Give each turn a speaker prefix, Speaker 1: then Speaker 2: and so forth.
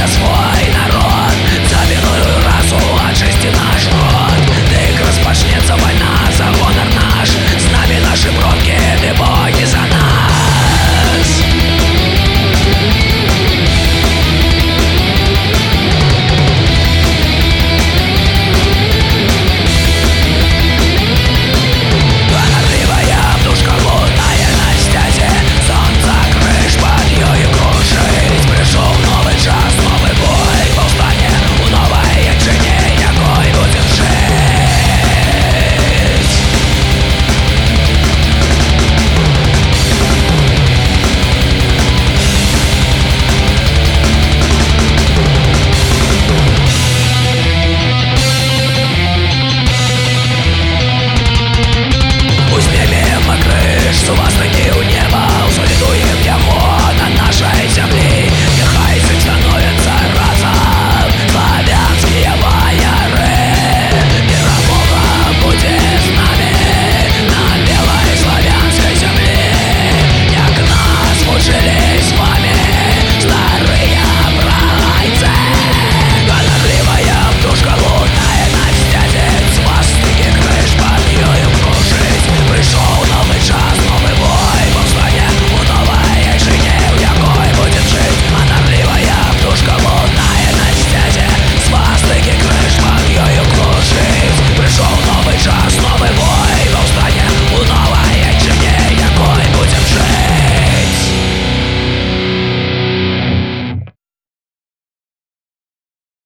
Speaker 1: that's why